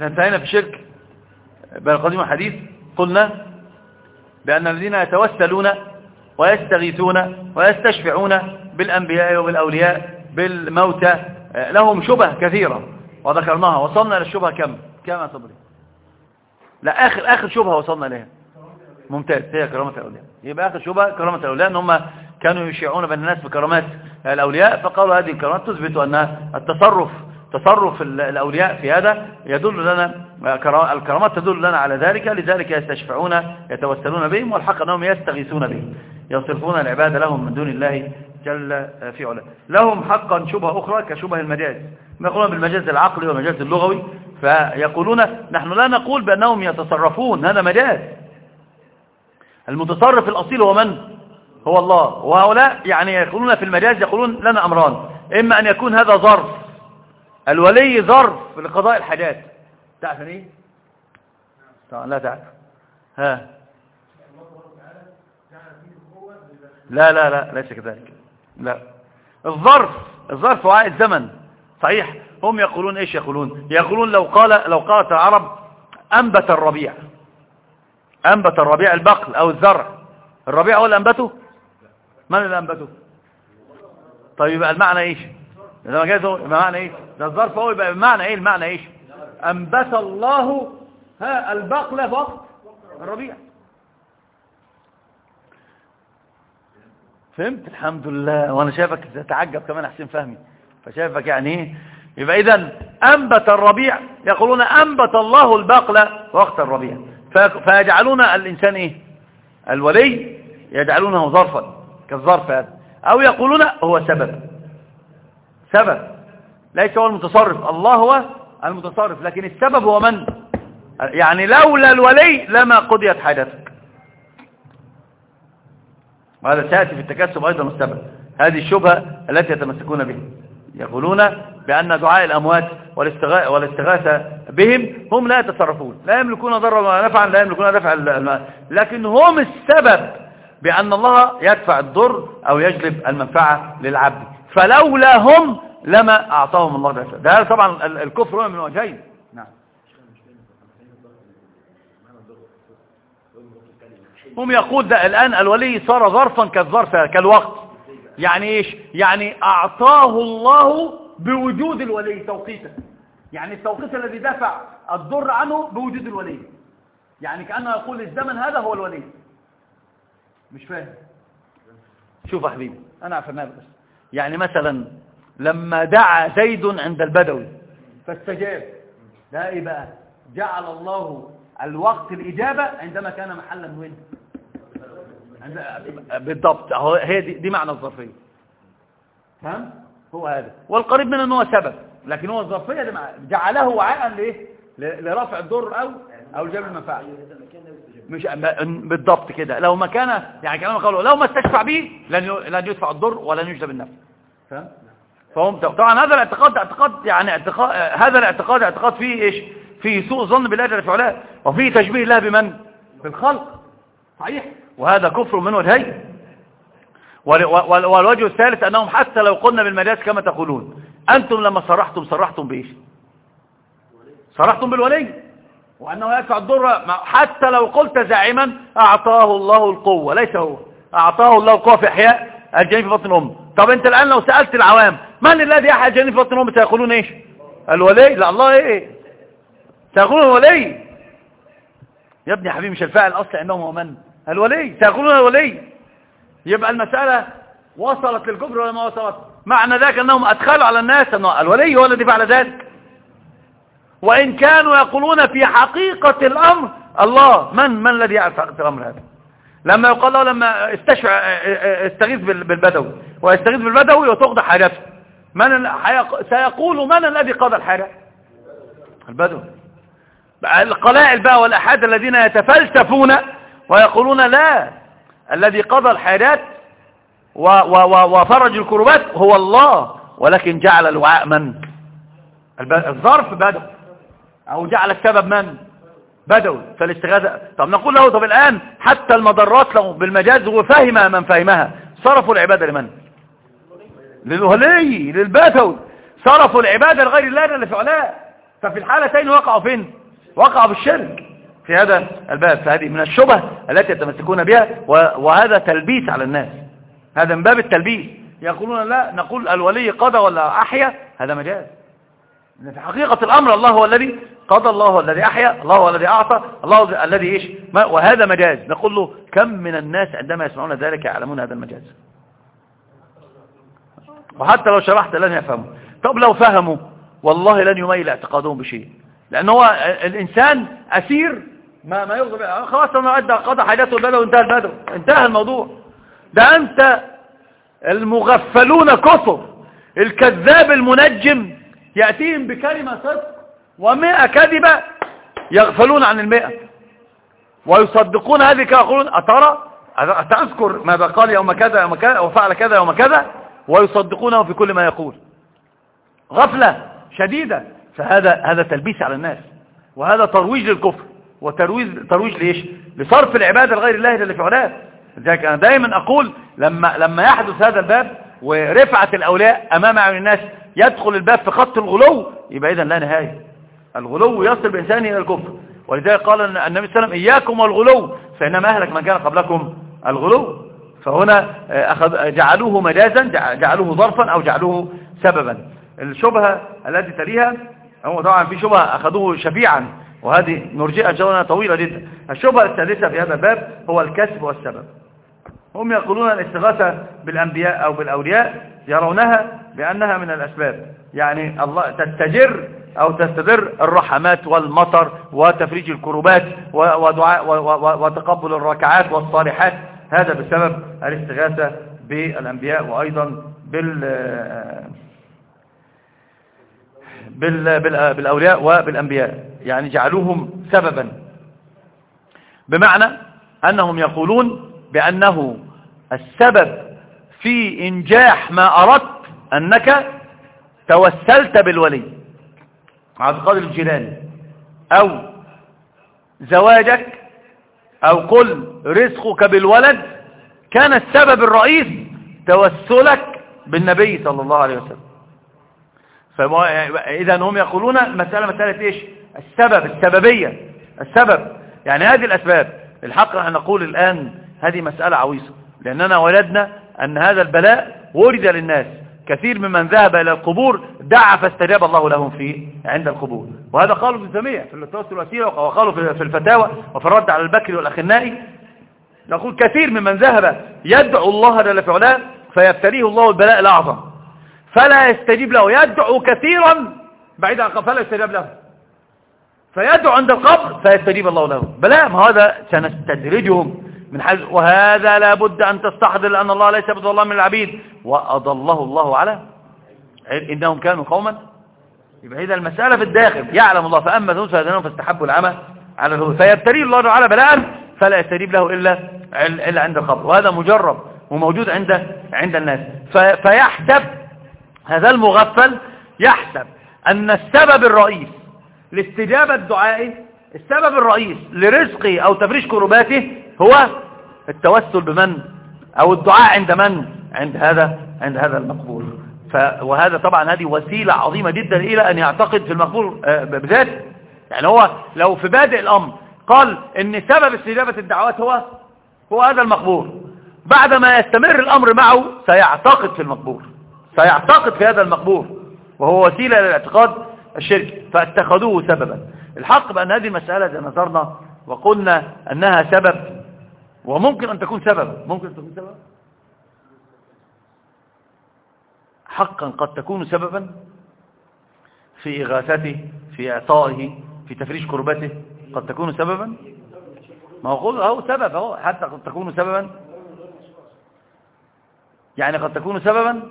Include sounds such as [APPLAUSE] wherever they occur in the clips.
إحنا انتهينا في شرك بين القديم والحديث. قلنا بأن الذين يتوسلون ويستغيثون ويستشفعون بالأنبياء وبالأولياء بالموتى لهم شبه كثيرة. وذكرناها. وصلنا للشبهة كم؟ كم صبري لا آخر آخر شبهة وصلنا لها ممتاز. هي كرامة الأولياء. يبقى آخر شبهة كرامة الأولياء أن هم كانوا يشيعون بين الناس بكرامات الأولياء فقالوا هذه الكرامات تثبت أن التصرف تصرف الأولياء في هذا يدل لنا الكرامات تدل لنا على ذلك لذلك يستشفعون يتوسلون بهم والحق أنهم يستغيثون بهم يصرفون العبادة لهم من دون الله جل في علاه. لهم حقا شبهة أخرى كشبه المجاز. ما يقولون بالمجاز العقلي والمجاز اللغوي فيقولون نحن لا نقول بأنهم يتصرفون هذا مجاز. المتصرف الأصيل هو من؟ هو الله. وهؤلاء يعني يقولون في المجاز يقولون لنا أمران. إما أن يكون هذا ظرف الولي ظرف لقضاء الحاجات. تعرف إيه؟ طبعا لا تعرف. ها. لا لا لا ليس كذلك. لا. الظرف الظرف وعاء الزمن. صحيح. هم يقولون إيش يقولون؟ يقولون لو قال لو قالت العرب أنبت الربيع. أنبت الربيع البقل أو الزرع. الربيع هو اللي أنبته؟ من اللي أنبته؟ طيب يبقى المعنى إيش؟ لما جاء بمعنى إيه ده الظرف هو يبقى بمعنى إيه؟ المعنى إيش؟ أنبت الله ها البقلة في وقت الربيع. فهمت؟ الحمد لله. وأنا شايفك تتعجب كمان حسين فهمي. فشايفك يعني إيه؟ يبقى إذا أنبت الربيع يقولون أنبت الله البقلة وقت الربيع. فيجعلون الإنسان إيه؟ الولي يجعلونه ظرفا كالظرف هذا. أو يقولون هو سبب. سبب ليس هو المتصرف. الله هو المتصرف لكن السبب هو من؟ يعني لولا الولي لما قضيت حاجتك. وهذا سيأتي في التكسب أيضا السبب. هذه الشبهة التي يتمسكون بها. يقولون بأن دعاء الأموات والاستغاثة بهم هم لا يتصرفون. لا يملكون ضرا ولا نفعا لا يملكون دفع لكن هم السبب بأن الله يدفع الضر أو يجلب المنفعة للعبد. فلولا هم لما أعطاهم الله ده ده طبعا الكفر من وجهين. نعم. هم يقول ده الآن الولي صار ظرفا كالظرف كالوقت. يعني إيش؟ يعني أعطاه الله بوجود الولي توقيتا. يعني التوقيت الذي دفع الضر عنه بوجود الولي. يعني كأنه يقول الزمن هذا هو الولي. مش فاهم؟ شوف يا حبيبي أنا عفرناه بس. يعني مثلا لما دعا زيد عند البدوي فاستجاب. ده إيه بقى جعل الله الوقت الإجابة عندما كان محلا وين؟ بالضبط. اهو هي دي, دي معنى الظرفية. فهم؟ هو هذا. والقريب من انه هو سبب. لكن هو الظرفية جعله وعاء لإيه؟ لرفع الضر أو أو جلب المنفعه مش بالضبط كده. لو ما كان يعني كلام قالوا لو ما استشفع به لن لن يدفع الضر ولن يجلب النفع فهم طبعا هذا الاعتقاد اعتقاد يعني اعتقاد هذا الاعتقاد اعتقاد فيه إيش؟ فيه سوء ظن بالله جل في علاه وفيه تشبيه الله بمن؟ بالخلق. صحيح. وهذا كفر من وجهين والوجه الثالث أنهم حتى لو قلنا بالمجاز كما تقولون أنتم لما صرحتم صرحتم بإيش؟ صرحتم بالولي. وأنه يدفع الضر حتى لو قلت زاعما أعطاه الله القوة. ليس هو. أعطاه الله القوة في إحياء الجنين في بطن الام طب انت الآن لو سألت العوام من الذي يحيى الجنين في بطن الام سيقولون إيش؟ الولي لا الله إيه؟ سيقولون الولي يا ابني حبيبي مش الفاعل الأصلي عندهم هو من؟ الولي سيقولون الولي يبقى المسألة وصلت للكفر ولا ما وصلت؟ معنى ذلك أنهم أدخلوا على الناس ان الولي هو الذي فعل ذلك. وإن كانوا يقولون في حقيقة الأمر الله من؟ من الذي يعرف حقيقة الأمر هذا؟ لما يقال له لما استشفع استغيث بالبدوي. ويستغيث بالبدوي وتقضى حاجته من سيقول من الذي قضى الحاجة؟ البدوي. القلائل بقى والأحاد الذين يتفلسفون ويقولون لا الذي قضى الحاجات وفرج الكربات هو الله ولكن جعل الوعاء من؟ الظرف بدوي. أو جعل السبب من؟ بدوي. فالاستغاثة طب نقول له طب الآن حتى المضرات له بالمجاز وفهمها من فهمها. صرفوا العبادة لمن؟ للولي للبدوي صرفوا العبادة لغير الله اللي فعلاه ففي الحالتين وقعوا فين؟ وقعوا بالشرك في هذا الباب فهذه من الشبه التي يتمسكون بها وهذا تلبيس على الناس. هذا من باب التلبيس. يقولون لا نقول الولي قضى ولا أحيا هذا مجاز. في حقيقة الأمر الله هو الذي قضى الله هو الذي أحيا الله هو الذي أعطى الله الذي إيش؟ وهذا مجاز. نقول له كم من الناس عندما يسمعون ذلك يعلمون هذا المجاز. وحتى لو شرحت لن يفهموا. طب لو فهموا والله لن يميل اعتقادهم بشيء. لأن هو الإنسان أسير ما ما يغضب خلاص أنا أدى قضى حاجاته البدو وانتهى البدو. انتهى الموضوع. ده أنت المغفلون كثر الكذاب المنجم يأتيهم بكلمة صدق ومئة كذبة يغفلون عن المئة. ويصدقون هذه يقولون أترى؟ أتذكر ماذا قال يوم كذا يوم كذا وفعل كذا يوم كذا؟ ويصدقونه في كل ما يقول. غفلة شديدة. فهذا هذا تلبيس على الناس. وهذا ترويج للكفر. وترويج ترويج ليش لصرف العبادة لغير الله جل في علاه. لذلك أنا دايما أقول لما لما يحدث هذا الباب ورفعة الأولياء أمام اعين الناس يدخل الباب في خط الغلو يبقى اذا لا نهاية. الغلو يصل بإنسان إلى الكفر. ولذلك قال النبي صلى الله عليه وسلم إياكم والغلو. فإنما أهلك من كان قبلكم الغلو. فهنا آه، أخذ جعلوه مجازا جعلوه ظرفا أو جعلوه سببا. الشبهة التي تليها هو طبعا في شبهة أخذوه شفيعا وهذه نرجئها جولة طويلة جدا. الشبهة الثالثة في هذا الباب هو الكسب والسبب. هم يقولون الاستغاثة بالأنبياء أو بالأولياء يرونها بأنها من الأسباب. يعني الله تستجر أو تستدر الرحمات والمطر وتفريج الكروبات ودعاء وتقبل الركعات والصالحات. هذا بسبب الاستغاثة بالأنبياء وأيضا بال بالأولياء وبالأنبياء. يعني جعلوهم سببا. بمعنى أنهم يقولون بأنه السبب في إنجاح ما أردت أنك توسلت بالولي. عبد القادر الجيلاني أو زواجك أو قل رزقك بالولد كان السبب الرئيس توسلك بالنبي صلى الله عليه وسلم. فإذا هم يقولون مسألة مسألة إيش؟ السبب السببية السبب. يعني هذه الأسباب. الحق نحن نقول الآن هذه مسألة عويصة. لأننا ولدنا أن هذا البلاء ورد للناس. كثير ممن ذهب إلى القبور دعا فاستجاب الله لهم فيه عند القبور. وهذا قالوا في الزمية في التوسل الوسيلة وقالوا في الفتاوى وفي الرد على البكري والأخنائي نقول كثير ممن ذهب يدعو الله جل في علاه فيبتليه الله البلاء الأعظم. فلا يستجيب له يدعو كثيرا بعيد عن فلا يستجيب له. فيدعو عند القبر فيستجيب الله له. بلا ما هذا سنستدرجهم. من حيث وهذا لابد أن تستحضر لأن الله ليس الله من العبيد وأضله الله على إنهم كانوا قوما. يبقى إذا المسألة في الداخل. يعلم الله فأما ثم فهدنهم فاستحبوا العمى على الهدى فيبتلي الله تعالى بلاء فلا يستجيب له إلا إلا عند القبر وهذا مجرب وموجود عند عند الناس. فيحسب هذا المغفل يحسب أن السبب الرئيس لاستجابة دعائه السبب الرئيس لرزقه أو تفريش كرباته هو التوسل بمن؟ أو الدعاء عند من؟ عند هذا عند هذا المقبول. ف وهذا طبعا هذه وسيلة عظيمة جدا إلى أن يعتقد في المقبول آه، بذاته. يعني هو لو في بادئ الأمر قال إن سبب استجابة الدعوات هو هو هذا المقبول. بعدما يستمر الأمر معه سيعتقد في المقبول. سيعتقد في هذا المقبول. وهو وسيلة للاعتقاد الشرك. فاتخذوه سببا. الحق بأن هذه المسألة إذا نظرنا وقلنا أنها سبب وممكن أن تكون سبب. ممكن أن تكون سبب. حقا قد تكون سببا في إغاثته في إعطائه في تفريش كربته. قد تكون سببا. ما هو هو سبب هو حتى قد تكون سببا. يعني قد تكون سببا.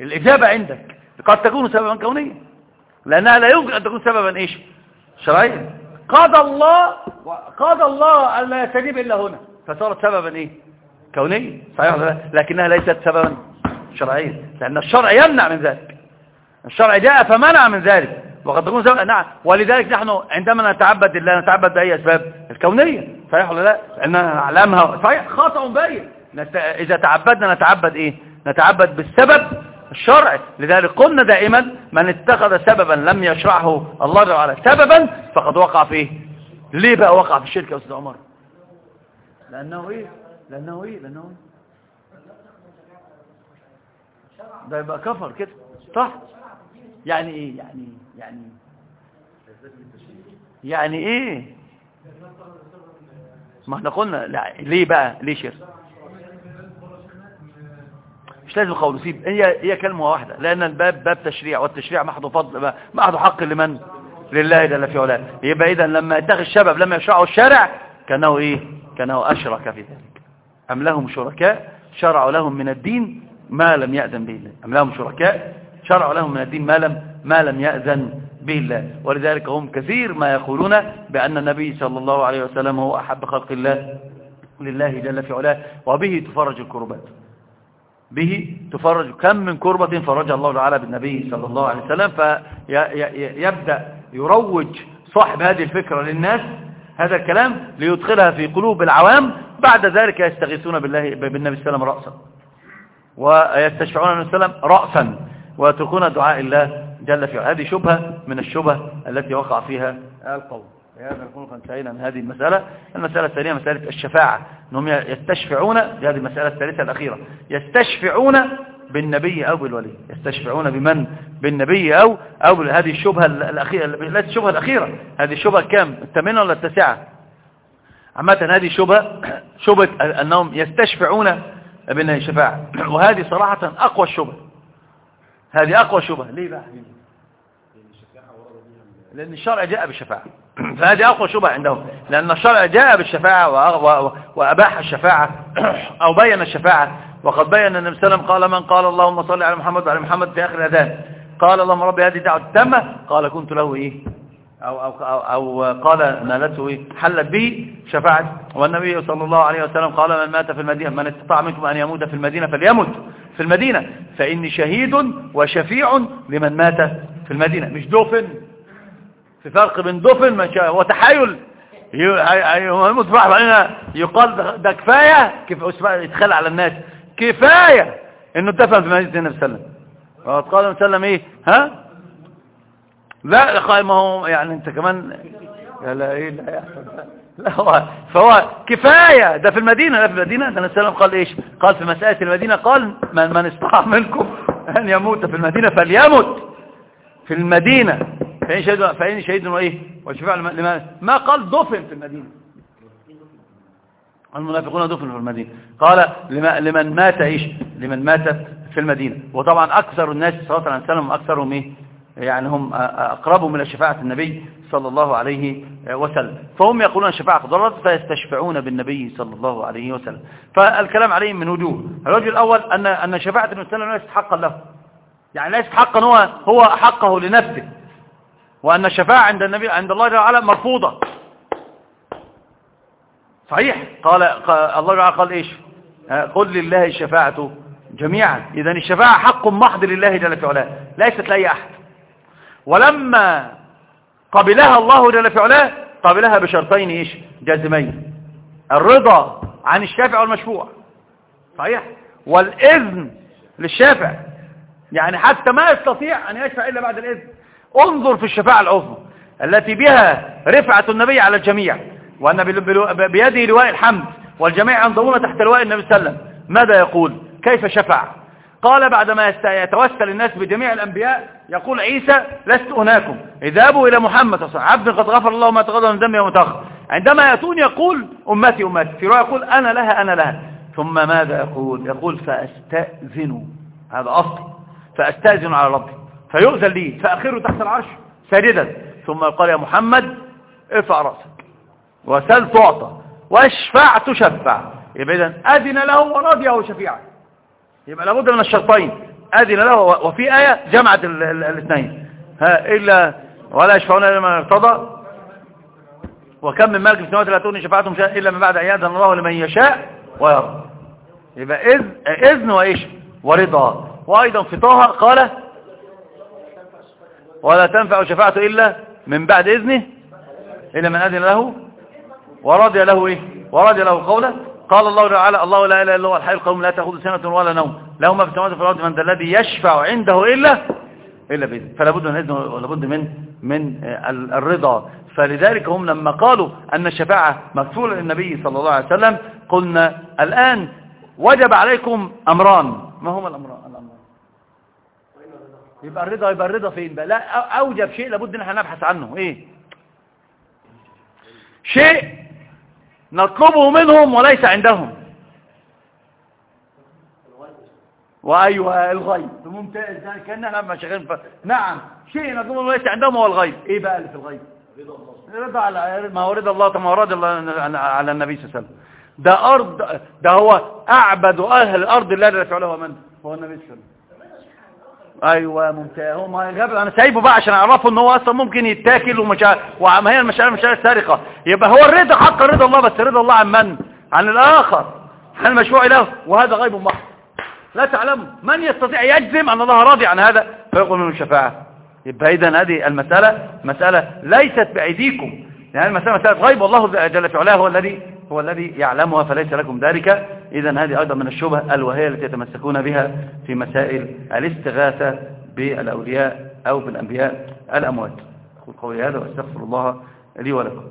الإجابة عندك. قد تكون سببا كونيا. لأنها لا يمكن أن تكون سببا إيش؟ شرعيا. قضى الله قضى الله أن لا يستجيب إلا هنا. فصارت سببا إيه؟ كونيا صحيح لكنها ليست سببا شرعيا. لأن الشرع يمنع من ذلك. الشرع جاء فمنع من ذلك. وقد تكون سببا. نعم. ولذلك نحن عندما نتعبد الله نتعبد بأي أسباب؟ الكونية. صحيح ولا لا؟ لأننا نعلمها صحيح. خطأ باين إذا تعبدنا نتعبد إيه؟ نتعبد بالسبب الشرع. لذلك قلنا دائما من اتخذ سببا لم يشرعه الله تعالى سببا فقد وقع فيه ليه بقى وقع في الشرك يا أستاذ عمر. لأنه إيه؟ لأنه إيه؟ لأنه إيه؟ ده يبقى كفر كده. صح؟ يعني إيه؟ يعني يعني يعني إيه؟ ما إحنا قلنا لا ليه بقى؟ ليه شرك؟ مش لازم قول سيب. هي هي كلمة واحدة. لأن الباب باب تشريع والتشريع محض فضل محض حق لمن؟ لله جل في علاه. يبقى اذا لما يتخذ الشباب لما يشرعوا الشارع كانه إيه؟ كانه أشرك في ذلك. أم لهم شركاء؟ شرعوا لهم من الدين ما لم يأذن به الله. أم لهم شركاء؟ شرعوا لهم من الدين ما لم, ما لم يأذن به الله. ولذلك هم كثير ما يقولون بأن النبي صلى الله عليه وسلم هو أحب خلق الله لله جل في علاه وبه تفرج الكربات. به تفرج كم من كربة فرج الله تعالى بالنبي صلى الله عليه وسلم فيبدأ يروج صاحب هذه الفكرة للناس هذا الكلام ليدخلها في قلوب العوام بعد ذلك يستغيثون بالله بالنبي صلى الله عليه وسلم رأسا. ويستشفعون النبي صلى الله عليه وسلم رأسا ويتركون دعاء الله جل في هذه شبهة من الشبه التي وقع فيها القوم. هذا نكون قد انتهينا من هذه المسألة. المسألة الثانية مسألة الشفاعة. أنهم يستشفعون هذه المسألة الثالثة الأخيرة. يستشفعون بالنبي أو بالولي. يستشفعون بمن؟ بالنبي أو أو هذه الشبهة الأخيرة. ليست الشبهة الأخيرة. هذه الشبهة كام الثامنة ولا التاسعة؟ عامة هذه الشبهة شبهة أنهم يستشفعون بأنها شفاعة وهذه صراحة أقوى الشبه هذه أقوى شبه ليه بقى؟ لأن الشرع جاء بالشفاعة. [CLEARS THROAT] فهذه أقوى شبه عندهم. لأن الشرع جاء بالشفاعة وأباح الشفاعة [CLEARS THROAT] أو بين الشفاعة. وقد بين النبي صلى الله عليه وسلم قال من؟ قال اللهم صل على محمد وعلى محمد في آخر الأذان قال اللهم ربي هذه دعوة تامة. قال كنت له إيه؟ أو, أو, أو, أو قال نالته إيه؟ حلت به شفاعة. والنبي صلى الله عليه وسلم قال من مات في المدينة من استطاع منكم أن يموت في المدينة فليمت في المدينة. فإني شهيد وشفيع لمن مات في المدينة. مش دفن. في فرق بين دفن وتحايل. يموت في واحد يقال ده كفاية. كيف يتخلى على الناس؟ كفاية إنه دفن في مدينة النبي صلى الله عليه وسلم. قال النبي صلى الله عليه وسلم إيه؟ ها؟ لا ما هو يعني أنت كمان لا إيه لا يحصل لا. هو فهو كفاية. ده في المدينة لا في المدينة. ده السلام قال إيش؟ قال في مسألة المدينة قال من, من استطاع منكم أن يموت في المدينة فليمت. في المدينة. فإن شهيد فإن شهيد وايه والشفاعة لما ما قال دفن في المدينة. المنافقون دفن في المدينة. قال لمن مات إيش؟ لمن مات في المدينة. وطبعا أكثر الناس صلى الله عليه وسلم اكثرهم إيه؟ يعني هم أقرب من شفاعة النبي صلى الله عليه وسلم. فهم يقولون الشفاعة ضررت فيستشفعون بالنبي صلى الله عليه وسلم. فالكلام عليهم من وجوه. الوجه الأول أن أن شفاعة النبي صلى الله عليه وسلم ليست حقا له. يعني ليست حقا هو هو حقه لنفسه. وأن الشفاعة عند النبي عند الله تعالى مرفوضة. صحيح. قال, الله تعالى قال إيش؟ قل لله الشفاعة جميعا. إذا الشفاعة حق محض لله جل وعلا ليست لأي أحد. ولما قبلها الله جل في علاه قبلها بشرطين إيش؟ جازمين الرضا عن الشافع والمشفوع. صحيح؟ والإذن للشافع. يعني حتى ما يستطيع أن يشفع إلا بعد الإذن. انظر في الشفاعة العظمى التي بها رفعة النبي على الجميع وأن بيده لواء الحمد والجميع ينظرون تحت لواء النبي صلى الله عليه وسلم. ماذا يقول؟ كيف شفع؟ قال بعدما يتوسل الناس بجميع الأنبياء يقول عيسى لست هناكم. اذهبوا إلى محمد صلى عبد قد غفر الله ما تقدم من ذنبه ومتأخر عندما يأتون يقول أمتي أمتي. في رواية يقول أنا لها أنا لها. ثم ماذا يقول؟ يقول فأستأذن هذا أصل. فأستأذن على ربي. فيؤذن لي فأخره تحت العرش ساجدا. ثم قال يا محمد ارفع رأسك وسل تعطى واشفع تشفع. يبقى إذن أذن له ورضيه شفيعا. يبقى لابد من الشرطين. أذن له وفي آية جمعت الاثنين. ها إلا ولا يشفعون إلا من ارتضى. وكم من ملك في السماوات لا تغني شفاعتهم شيئا إلا من بعد أن يأذن الله لمن يشاء ويرضى. يبقى إذن, إذن وإيش؟ ورضا. وأيضا في طه قال ولا تنفع شفاعته إلا من بعد إذنه إلا من أذن له ورضي له إيه؟ ورضي له قوله قال الله تعالى الله لا إله إلا هو الحي القيوم لا تاخذه سنة ولا نوم له ما في السماوات وفي الأرض من الذي يشفع عنده إلا إلا بإذنه. فلا بد من اذن ولا بد من من الرضا. فلذلك هم لما قالوا أن الشفاعة مكفولة للنبي صلى الله عليه وسلم قلنا الآن وجب عليكم أمران. ما هما الأمران؟ يبقى الرضا يبقى الرضا فين بقى؟ لا أوجب شيء لابد إن إحنا نبحث عنه. إيه؟ شيء نطلبه منهم وليس عندهم. وأيوة الغيب. ممتاز. كان إحنا لما شغالين ف... نعم. شيء نطلبه وليس عندهم هو الغيب. إيه بقى اللي في الغيب؟ رضا على ما هو رضا الله طب ما هو رضا الله على النبي صلى الله عليه وسلم. ده ارض ده هو أعبد أهل الأرض الله جل وعلا هو من؟ هو النبي صلى الله عليه وسلم. أيوه ممتاز. هو ما أنا سايبه بقى عشان أعرفه إن هو أصلا ممكن يتاكل ومش وما هي المشاعر مشاعر سارقه يبقى هو الرضا حق رضا الله بس رضا الله عن من؟ عن الآخر. عن المشروع له وهذا غيب محض لا تعلم من يستطيع يجزم أن الله راضي عن هذا؟ فيقول منه الشفاعه يبقى إذا هذه المسألة مسألة ليست بأيديكم. يعني المسألة مسألة غيب والله جل في علاه هو الذي هو الذي يعلمها فليس لكم ذلك. إذا هذه أيضا من الشبه الوهية التي يتمسكون بها في مسائل الاستغاثة بالأولياء أو بالأنبياء الأموات. أقول قولي هذا وأستغفر الله لي ولكم.